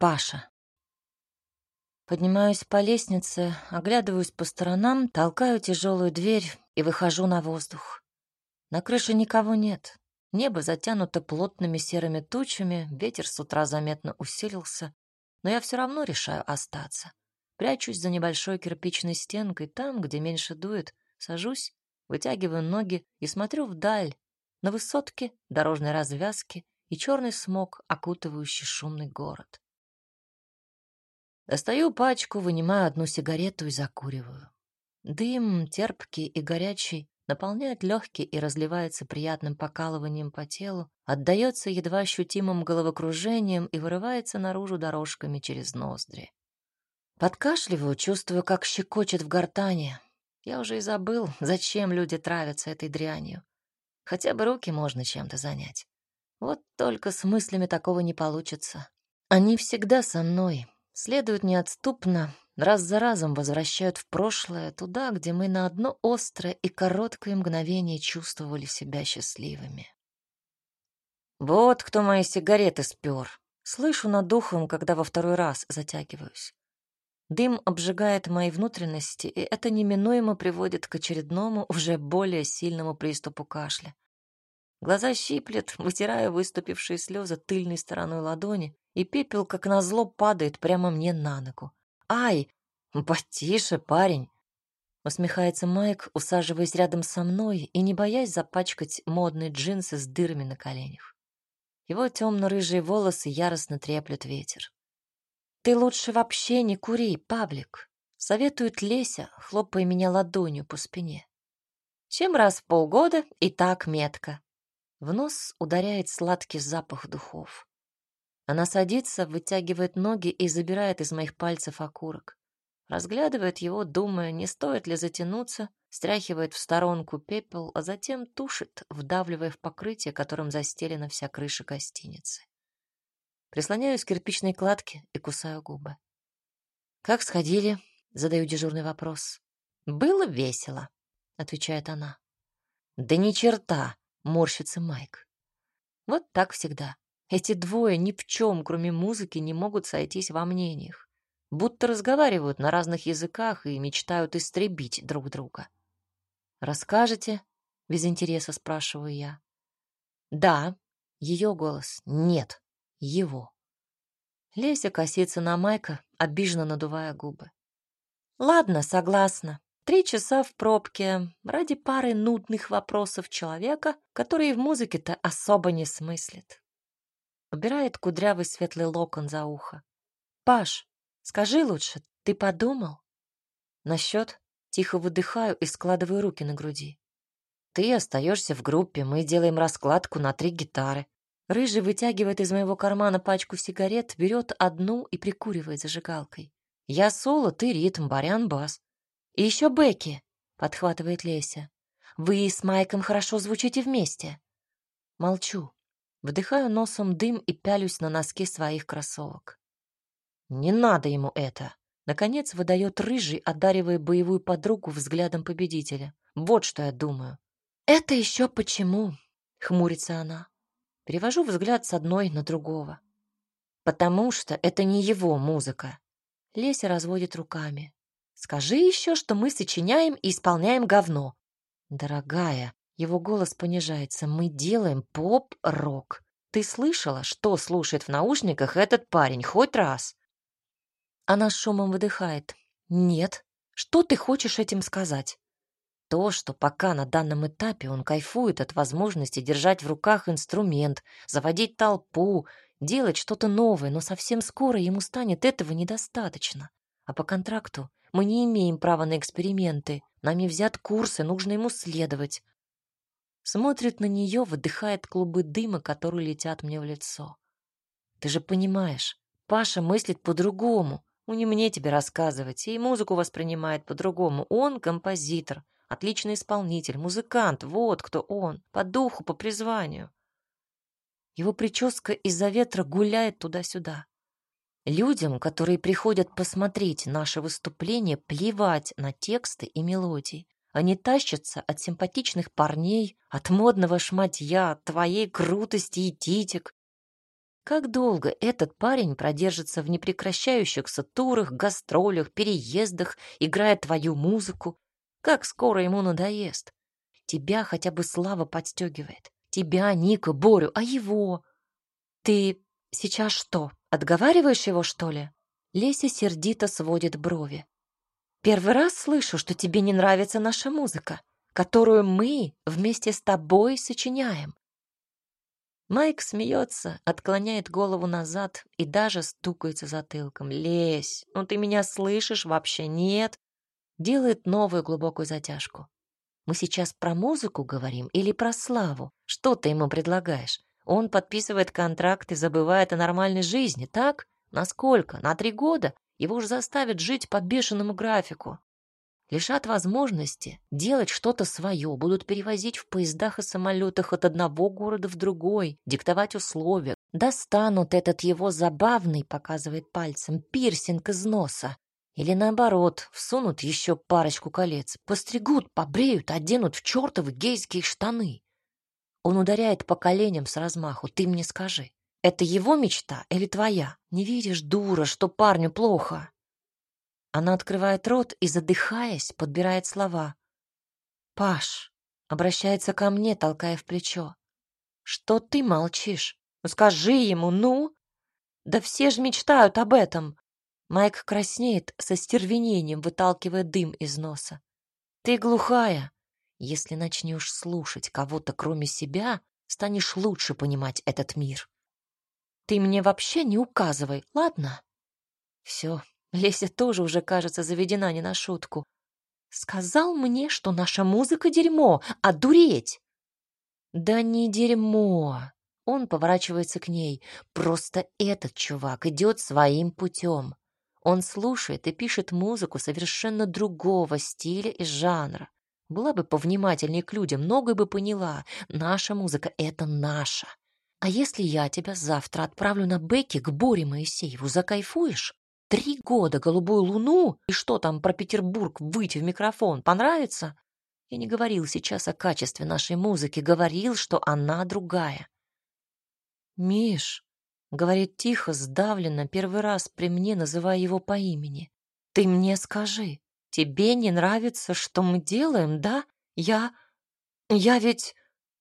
Паша. Поднимаюсь по лестнице, оглядываюсь по сторонам, толкаю тяжелую дверь и выхожу на воздух. На крыше никого нет. Небо затянуто плотными серыми тучами, ветер с утра заметно усилился, но я все равно решаю остаться. Прячусь за небольшой кирпичной стенкой, там, где меньше дует, сажусь, вытягиваю ноги и смотрю вдаль, на высотке, дорожной развязки и черный смог, окутывающий шумный город. Достаю пачку, вынимаю одну сигарету и закуриваю. Дым, терпкий и горячий, наполняет легкие и разливается приятным покалыванием по телу, отдается едва ощутимым головокружением и вырывается наружу дорожками через ноздри. Подкашливаю, чувствую, как щекочет в гортане. Я уже и забыл, зачем люди травятся этой дрянью. Хотя бы руки можно чем-то занять. Вот только с мыслями такого не получится. Они всегда со мной, следуют неотступно, раз за разом возвращают в прошлое, туда, где мы на одно острое и короткое мгновение чувствовали себя счастливыми. Вот кто мои сигареты спер. Слышу над духом, когда во второй раз затягиваюсь. Дым обжигает мои внутренности, и это неминуемо приводит к очередному, уже более сильному приступу кашля. Глаза щиплет, вытирая выступившие слезы тыльной стороной ладони, и пепел, как назло, падает прямо мне на ногу. «Ай! Потише, парень!» Усмехается Майк, усаживаясь рядом со мной и не боясь запачкать модные джинсы с дырами на коленях. Его темно-рыжие волосы яростно треплет ветер. «Ты лучше вообще не кури, Павлик», — советует Леся, хлопая меня ладонью по спине. «Чем раз в полгода и так метко». В нос ударяет сладкий запах духов. Она садится, вытягивает ноги и забирает из моих пальцев окурок. Разглядывает его, думая, не стоит ли затянуться, стряхивает в сторонку пепел, а затем тушит, вдавливая в покрытие, которым застелена вся крыша гостиницы. Прислоняюсь к кирпичной кладке и кусаю губы. «Как сходили?» — задаю дежурный вопрос. «Было весело», — отвечает она. «Да ни черта!» — морщится Майк. Вот так всегда. Эти двое ни в чем, кроме музыки, не могут сойтись во мнениях. Будто разговаривают на разных языках и мечтают истребить друг друга. «Расскажете?» — без интереса спрашиваю я. «Да». Ее голос. «Нет». Его. Леся косится на Майка, обиженно надувая губы. «Ладно, согласна. Три часа в пробке ради пары нудных вопросов человека, который в музыке-то особо не смыслит. Убирает кудрявый светлый локон за ухо. «Паш, скажи лучше, ты подумал?» Насчет тихо выдыхаю и складываю руки на груди. «Ты остаешься в группе, мы делаем раскладку на три гитары». Рыжий вытягивает из моего кармана пачку сигарет, берет одну и прикуривает зажигалкой. «Я соло, ты ритм, барян бас». «И еще Бекки», — подхватывает Леся. «Вы с Майком хорошо звучите вместе». Молчу. Вдыхаю носом дым и пялюсь на носки своих кроссовок. Не надо ему это. Наконец выдает рыжий, одаривая боевую подругу взглядом победителя. Вот что я думаю. Это еще почему? Хмурится она. Перевожу взгляд с одной на другого. Потому что это не его музыка. Леся разводит руками. Скажи еще, что мы сочиняем и исполняем говно. Дорогая, его голос понижается. Мы делаем поп-рок. Ты слышала, что слушает в наушниках этот парень хоть раз? Она с шумом выдыхает. Нет. Что ты хочешь этим сказать? То, что пока на данном этапе он кайфует от возможности держать в руках инструмент, заводить толпу, делать что-то новое, но совсем скоро ему станет этого недостаточно. А по контракту мы не имеем права на эксперименты. Нами взят курсы, нужно ему следовать. Смотрит на нее, выдыхает клубы дыма, которые летят мне в лицо. Ты же понимаешь, Паша мыслит по-другому. Ну, не мне тебе рассказывать. И музыку воспринимает по-другому. Он композитор, отличный исполнитель, музыкант. Вот кто он. По духу, по призванию. Его прическа из-за ветра гуляет туда-сюда. Людям, которые приходят посмотреть наше выступление, плевать на тексты и мелодии. Они тащатся от симпатичных парней, от модного шматья, от твоей крутости и титик. Как долго этот парень продержится в непрекращающихся турах, гастролях, переездах, играя твою музыку? Как скоро ему надоест? Тебя хотя бы слава подстегивает. Тебя, Ника, Борю, а его? Ты сейчас что, отговариваешь его, что ли? Леся сердито сводит брови. Первый раз слышу, что тебе не нравится наша музыка, которую мы вместе с тобой сочиняем. Майк смеется, отклоняет голову назад и даже стукается затылком. «Лезь! Ну ты меня слышишь? Вообще нет!» Делает новую глубокую затяжку. «Мы сейчас про музыку говорим или про славу? Что ты ему предлагаешь? Он подписывает контракт и забывает о нормальной жизни, так? Насколько? На три года? Его же заставят жить по бешеному графику лишат возможности делать что-то свое, будут перевозить в поездах и самолетах от одного города в другой, диктовать условия, достанут этот его забавный, показывает пальцем, пирсинг из носа. Или наоборот, всунут еще парочку колец, постригут, побреют, оденут в чертовы гейские штаны. Он ударяет по коленям с размаху, ты мне скажи. Это его мечта или твоя? Не видишь, дура, что парню плохо? Она открывает рот и, задыхаясь, подбирает слова. «Паш!» — обращается ко мне, толкая в плечо. «Что ты молчишь? Ну, скажи ему, ну!» «Да все же мечтают об этом!» Майк краснеет со стервенением, выталкивая дым из носа. «Ты глухая. Если начнешь слушать кого-то кроме себя, станешь лучше понимать этот мир. Ты мне вообще не указывай, ладно?» «Все, Леся тоже уже, кажется, заведена не на шутку. Сказал мне, что наша музыка дерьмо, а дуреть. Да не дерьмо. Он поворачивается к ней. Просто этот чувак идет своим путем. Он слушает и пишет музыку совершенно другого стиля и жанра. Была бы повнимательнее к людям, многое бы поняла. Наша музыка — это наша. А если я тебя завтра отправлю на Бекки к Боре Моисееву, закайфуешь? Три года голубую луну и что там про Петербург выйти в микрофон понравится? Я не говорил сейчас о качестве нашей музыки, говорил, что она другая. Миш, говорит тихо, сдавленно, первый раз при мне называя его по имени. Ты мне скажи, тебе не нравится, что мы делаем, да? Я я ведь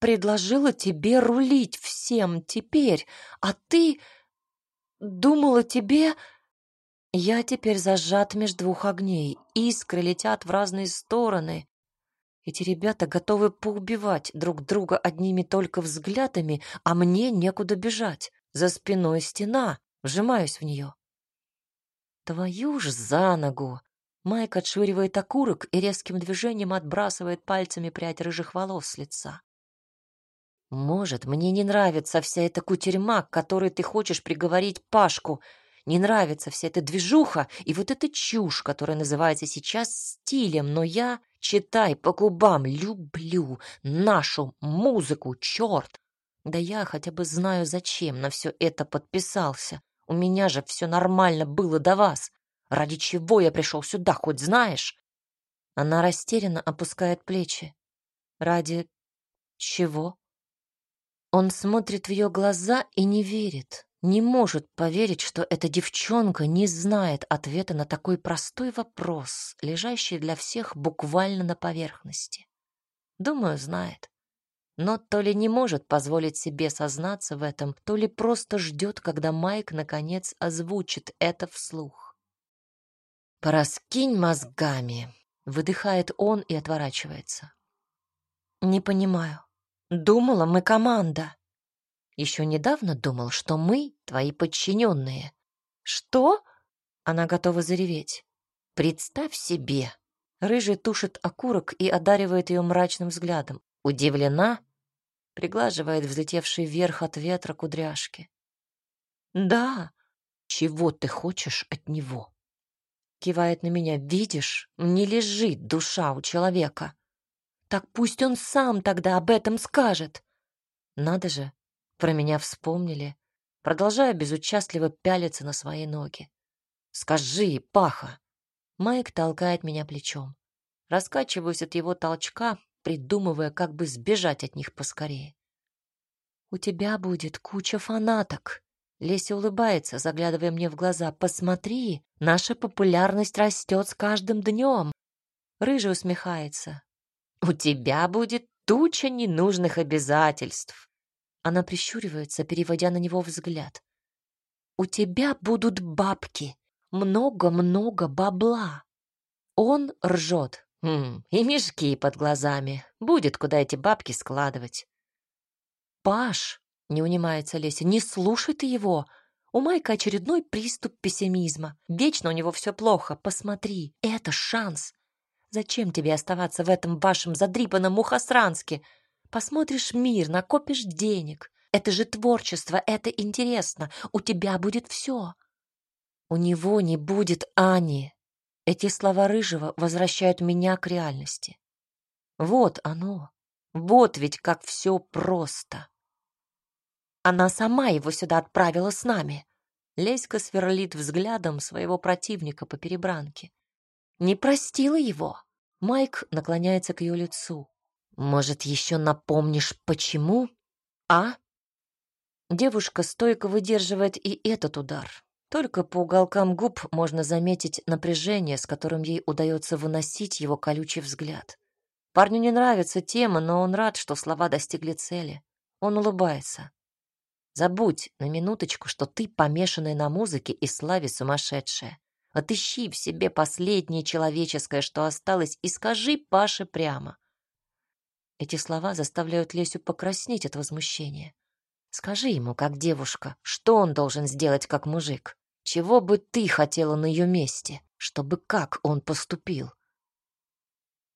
предложила тебе рулить всем теперь, а ты думала тебе я теперь зажат между двух огней. Искры летят в разные стороны. Эти ребята готовы поубивать друг друга одними только взглядами, а мне некуда бежать. За спиной стена, вжимаюсь в нее. Твою ж за ногу! Майк отшвыривает окурок и резким движением отбрасывает пальцами прядь рыжих волос с лица. Может, мне не нравится вся эта кутерьма, к которой ты хочешь приговорить Пашку, не нравится вся эта движуха и вот эта чушь, которая называется сейчас стилем, но я, читай по губам, люблю нашу музыку, черт! Да я хотя бы знаю, зачем на все это подписался. У меня же все нормально было до вас. Ради чего я пришел сюда, хоть знаешь? Она растерянно опускает плечи. Ради чего? Он смотрит в ее глаза и не верит не может поверить, что эта девчонка не знает ответа на такой простой вопрос, лежащий для всех буквально на поверхности. Думаю, знает. Но то ли не может позволить себе сознаться в этом, то ли просто ждет, когда Майк наконец озвучит это вслух. «Пораскинь мозгами», — выдыхает он и отворачивается. «Не понимаю. Думала, мы команда». Еще недавно думал, что мы твои подчиненные. Что? Она готова зареветь. Представь себе. Рыжий тушит окурок и одаривает ее мрачным взглядом. Удивлена? Приглаживает взлетевший вверх от ветра кудряшки. Да. Чего ты хочешь от него? Кивает на меня. Видишь, не лежит душа у человека. Так пусть он сам тогда об этом скажет. Надо же, про меня вспомнили, продолжая безучастливо пялиться на свои ноги. «Скажи, Паха!» Майк толкает меня плечом. Раскачиваюсь от его толчка, придумывая, как бы сбежать от них поскорее. «У тебя будет куча фанаток», Леся улыбается, заглядывая мне в глаза. «Посмотри, наша популярность растет с каждым днем!» Рыжий усмехается. «У тебя будет туча ненужных обязательств!» Она прищуривается, переводя на него взгляд. «У тебя будут бабки, много-много бабла!» Он ржет. Хм, и мешки под глазами. Будет куда эти бабки складывать. «Паш!» — не унимается Леся. «Не слушай ты его!» У Майка очередной приступ пессимизма. Вечно у него все плохо. Посмотри, это шанс. Зачем тебе оставаться в этом вашем задрипанном мухосранске? Посмотришь мир, накопишь денег. Это же творчество, это интересно. У тебя будет все. У него не будет Ани. Эти слова Рыжего возвращают меня к реальности. Вот оно. Вот ведь как все просто. Она сама его сюда отправила с нами. Леська сверлит взглядом своего противника по перебранке. Не простила его. Майк наклоняется к ее лицу. Может, еще напомнишь, почему? А? Девушка стойко выдерживает и этот удар. Только по уголкам губ можно заметить напряжение, с которым ей удается выносить его колючий взгляд. Парню не нравится тема, но он рад, что слова достигли цели. Он улыбается. Забудь на минуточку, что ты помешанная на музыке и славе сумасшедшая. Отыщи в себе последнее человеческое, что осталось, и скажи Паше прямо. Эти слова заставляют Лесю покраснеть от возмущения. Скажи ему, как девушка, что он должен сделать как мужик. Чего бы ты хотела на ее месте, чтобы как он поступил?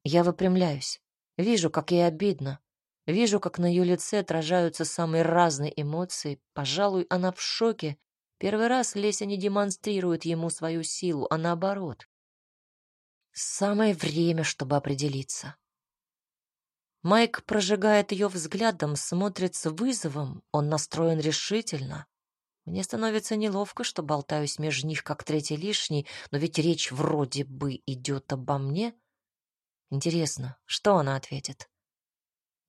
Я выпрямляюсь. Вижу, как ей обидно, Вижу, как на ее лице отражаются самые разные эмоции. Пожалуй, она в шоке. Первый раз Леся не демонстрирует ему свою силу, а наоборот. Самое время, чтобы определиться. Майк прожигает ее взглядом, смотрит с вызовом. Он настроен решительно. Мне становится неловко, что болтаюсь между них как третий лишний, но ведь речь вроде бы идет обо мне. Интересно, что она ответит?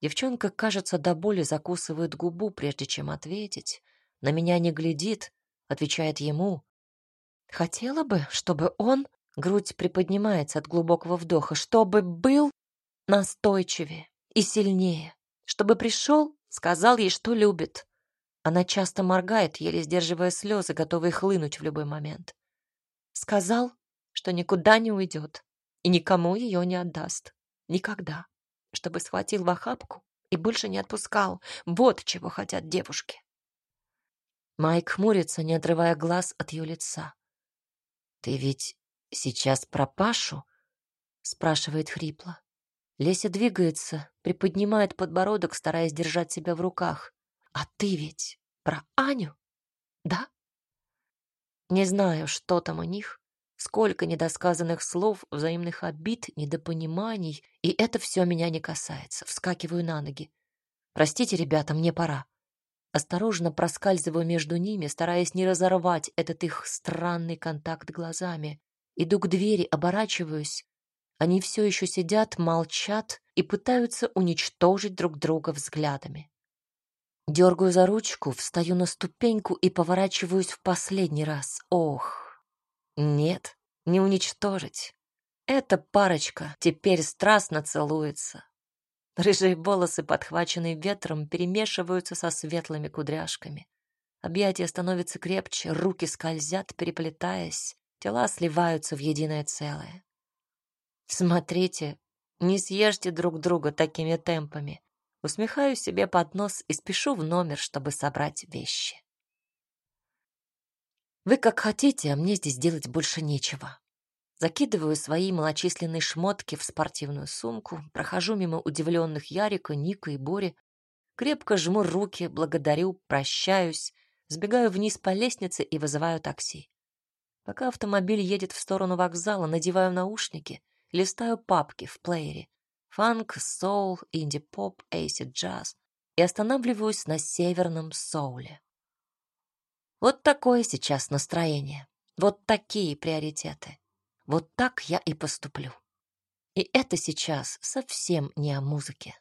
Девчонка, кажется, до боли закусывает губу, прежде чем ответить. На меня не глядит, отвечает ему. Хотела бы, чтобы он, грудь приподнимается от глубокого вдоха, чтобы был настойчивее и сильнее, чтобы пришел, сказал ей, что любит. Она часто моргает, еле сдерживая слезы, готовые хлынуть в любой момент. Сказал, что никуда не уйдет и никому ее не отдаст. Никогда чтобы схватил в охапку и больше не отпускал. Вот чего хотят девушки. Майк хмурится, не отрывая глаз от ее лица. «Ты ведь сейчас про Пашу?» — спрашивает хрипло. Леся двигается, приподнимает подбородок, стараясь держать себя в руках. «А ты ведь про Аню, да?» Не знаю, что там у них, Сколько недосказанных слов, взаимных обид, недопониманий, и это все меня не касается. Вскакиваю на ноги. Простите, ребята, мне пора. Осторожно проскальзываю между ними, стараясь не разорвать этот их странный контакт глазами. Иду к двери, оборачиваюсь. Они все еще сидят, молчат и пытаются уничтожить друг друга взглядами. Дергаю за ручку, встаю на ступеньку и поворачиваюсь в последний раз. Ох, нет, не уничтожить. Эта парочка теперь страстно целуется. Рыжие волосы, подхваченные ветром, перемешиваются со светлыми кудряшками. Объятия становятся крепче, руки скользят, переплетаясь, тела сливаются в единое целое. Смотрите, не съешьте друг друга такими темпами. Усмехаю себе под нос и спешу в номер, чтобы собрать вещи. Вы как хотите, а мне здесь делать больше нечего. Закидываю свои малочисленные шмотки в спортивную сумку, прохожу мимо удивленных Ярика, Ника и Бори, крепко жму руки, благодарю, прощаюсь, сбегаю вниз по лестнице и вызываю такси. Пока автомобиль едет в сторону вокзала, надеваю наушники, листаю папки в плеере. Фанк, соул, инди-поп, эйсид-джаз и останавливаюсь на северном соуле. Вот такое сейчас настроение. Вот такие приоритеты. Вот так я и поступлю. И это сейчас совсем не о музыке.